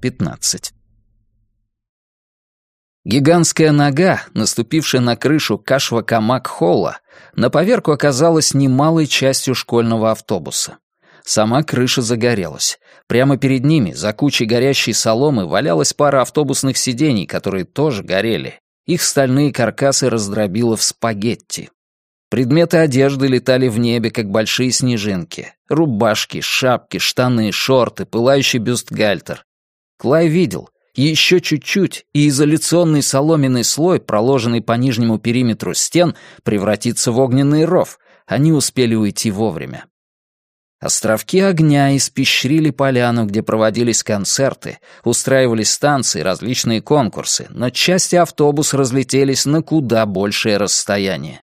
15. Гигантская нога, наступившая на крышу Кашва-Камак-Холла, на поверку оказалась немалой частью школьного автобуса. Сама крыша загорелась. Прямо перед ними, за кучей горящей соломы, валялась пара автобусных сидений, которые тоже горели. Их стальные каркасы раздробило в спагетти. Предметы одежды летали в небе, как большие снежинки. Рубашки, шапки, штаны, шорты, пылающий бюстгальтер. Клай видел — еще чуть-чуть, и изоляционный соломенный слой, проложенный по нижнему периметру стен, превратится в огненный ров. Они успели уйти вовремя. Островки огня испещрили поляну, где проводились концерты, устраивались станции, различные конкурсы, но части автобуса разлетелись на куда большее расстояние.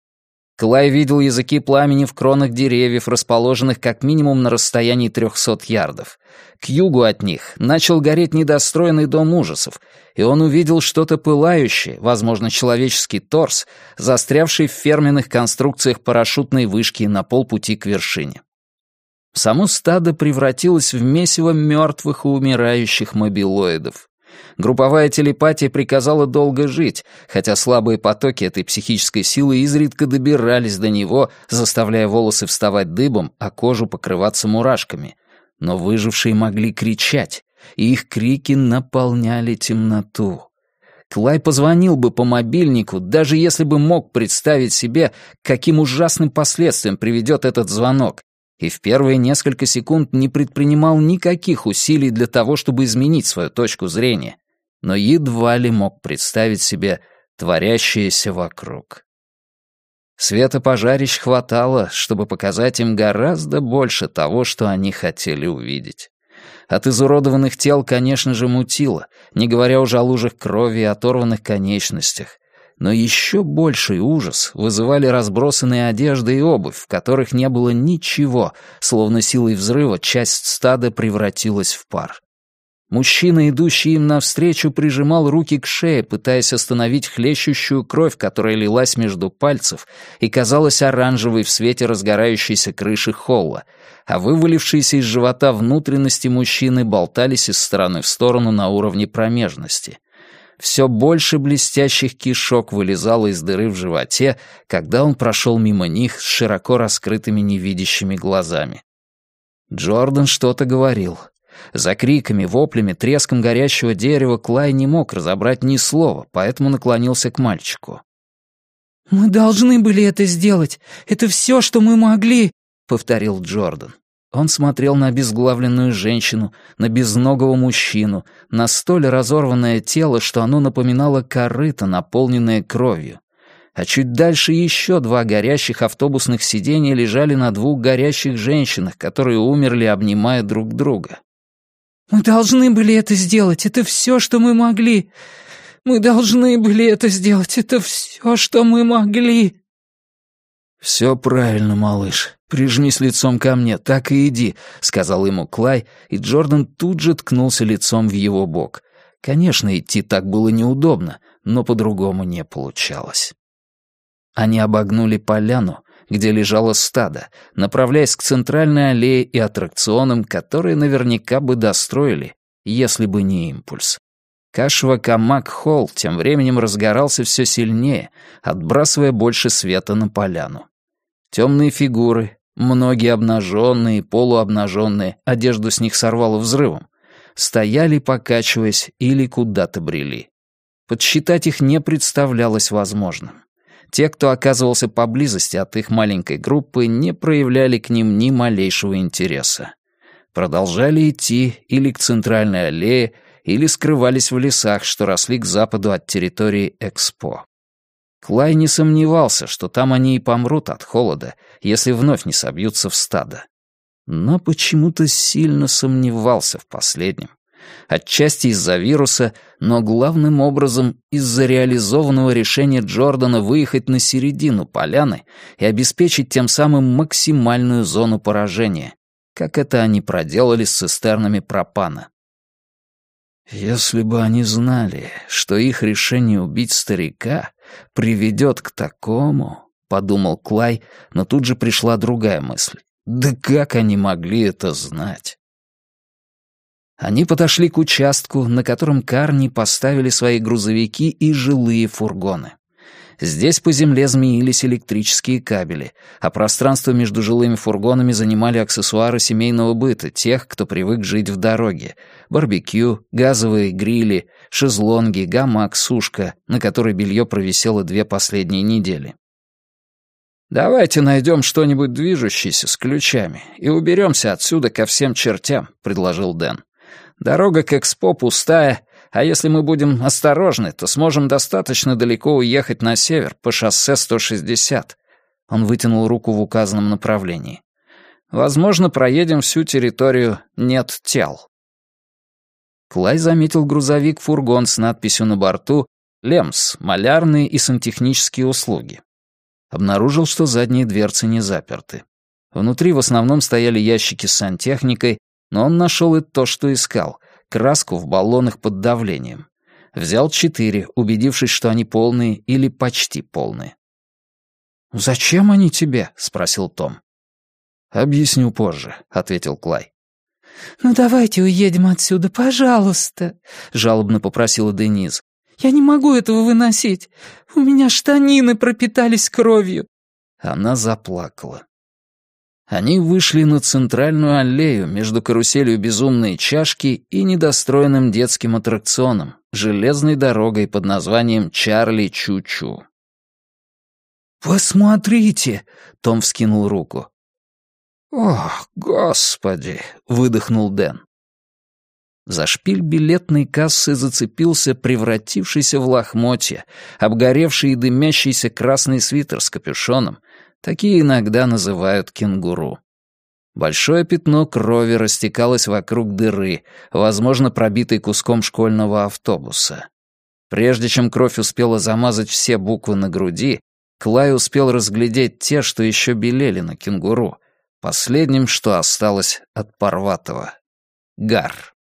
Клай видел языки пламени в кронах деревьев, расположенных как минимум на расстоянии 300 ярдов. К югу от них начал гореть недостроенный дом ужасов, и он увидел что-то пылающее, возможно, человеческий торс, застрявший в ферменных конструкциях парашютной вышки на полпути к вершине. Само стадо превратилось в месиво мертвых и умирающих мобилоидов. Групповая телепатия приказала долго жить, хотя слабые потоки этой психической силы изредка добирались до него, заставляя волосы вставать дыбом, а кожу покрываться мурашками. Но выжившие могли кричать, и их крики наполняли темноту. Клай позвонил бы по мобильнику, даже если бы мог представить себе, каким ужасным последствиям приведет этот звонок, и в первые несколько секунд не предпринимал никаких усилий для того, чтобы изменить свою точку зрения, но едва ли мог представить себе творящееся вокруг. Света пожарищ хватало, чтобы показать им гораздо больше того, что они хотели увидеть. От изуродованных тел, конечно же, мутило, не говоря уже о лужах крови и оторванных конечностях, но еще больший ужас вызывали разбросанные одежды и обувь, в которых не было ничего, словно силой взрыва часть стада превратилась в пар. Мужчина, идущий им навстречу, прижимал руки к шее, пытаясь остановить хлещущую кровь, которая лилась между пальцев и казалась оранжевой в свете разгорающейся крыши холла, а вывалившиеся из живота внутренности мужчины болтались из стороны в сторону на уровне промежности все больше блестящих кишок вылезало из дыры в животе, когда он прошел мимо них с широко раскрытыми невидящими глазами. Джордан что-то говорил. За криками, воплями, треском горящего дерева Клай не мог разобрать ни слова, поэтому наклонился к мальчику. «Мы должны были это сделать. Это все, что мы могли», — повторил Джордан. Он смотрел на обезглавленную женщину, на безногого мужчину, на столь разорванное тело, что оно напоминало корыто, наполненное кровью. А чуть дальше еще два горящих автобусных сиденья лежали на двух горящих женщинах, которые умерли, обнимая друг друга. «Мы должны были это сделать. Это все, что мы могли. Мы должны были это сделать. Это все, что мы могли». «Все правильно, малыш. Прижмись лицом ко мне, так и иди», — сказал ему Клай, и Джордан тут же ткнулся лицом в его бок. Конечно, идти так было неудобно, но по-другому не получалось. Они обогнули поляну, где лежало стадо, направляясь к центральной аллее и аттракционам, которые наверняка бы достроили, если бы не импульс. Кашва-Камак-Холл тем временем разгорался все сильнее, отбрасывая больше света на поляну. Темные фигуры, многие обнаженные, полуобнаженные, одежду с них сорвало взрывом, стояли, покачиваясь, или куда-то брели. Подсчитать их не представлялось возможным. Те, кто оказывался поблизости от их маленькой группы, не проявляли к ним ни малейшего интереса. Продолжали идти или к центральной аллее, или скрывались в лесах, что росли к западу от территории Экспо. Клай не сомневался, что там они и помрут от холода, если вновь не собьются в стадо. Но почему-то сильно сомневался в последнем. Отчасти из-за вируса, но главным образом из-за реализованного решения Джордана выехать на середину поляны и обеспечить тем самым максимальную зону поражения, как это они проделали с цистернами пропана. Если бы они знали, что их решение убить старика приведет к такому, — подумал Клай, но тут же пришла другая мысль. Да как они могли это знать? Они подошли к участку, на котором Карни поставили свои грузовики и жилые фургоны. Здесь по земле змеились электрические кабели, а пространство между жилыми фургонами занимали аксессуары семейного быта тех, кто привык жить в дороге. Барбекю, газовые грили, шезлонги, гамак, сушка, на которой белье провисело две последние недели. «Давайте найдем что-нибудь движущееся с ключами и уберемся отсюда ко всем чертям», — предложил Дэн. «Дорога к Экспо пустая, а если мы будем осторожны, то сможем достаточно далеко уехать на север по шоссе 160. Он вытянул руку в указанном направлении. Возможно, проедем всю территорию «нет тел». Клай заметил грузовик-фургон с надписью на борту «Лемс. Малярные и сантехнические услуги». Обнаружил, что задние дверцы не заперты. Внутри в основном стояли ящики с сантехникой, но он нашел и то, что искал краску в баллонах под давлением. Взял четыре, убедившись, что они полные или почти полные. «Зачем они тебе?» — спросил Том. «Объясню позже», — ответил Клай. «Ну давайте уедем отсюда, пожалуйста», — жалобно попросила Дениз. «Я не могу этого выносить. У меня штанины пропитались кровью». Она заплакала. Они вышли на центральную аллею между каруселью «Безумные чашки» и недостроенным детским аттракционом, железной дорогой под названием «Чарли Чу-Чу». «Посмотрите!» — Том вскинул руку. «Ох, господи!» — выдохнул Дэн. За шпиль билетной кассы зацепился превратившийся в лохмотья, обгоревший и дымящийся красный свитер с капюшоном, Такие иногда называют кенгуру. Большое пятно крови растекалось вокруг дыры, возможно, пробитой куском школьного автобуса. Прежде чем кровь успела замазать все буквы на груди, Клай успел разглядеть те, что еще белели на кенгуру, последним, что осталось от Парватова. Гар.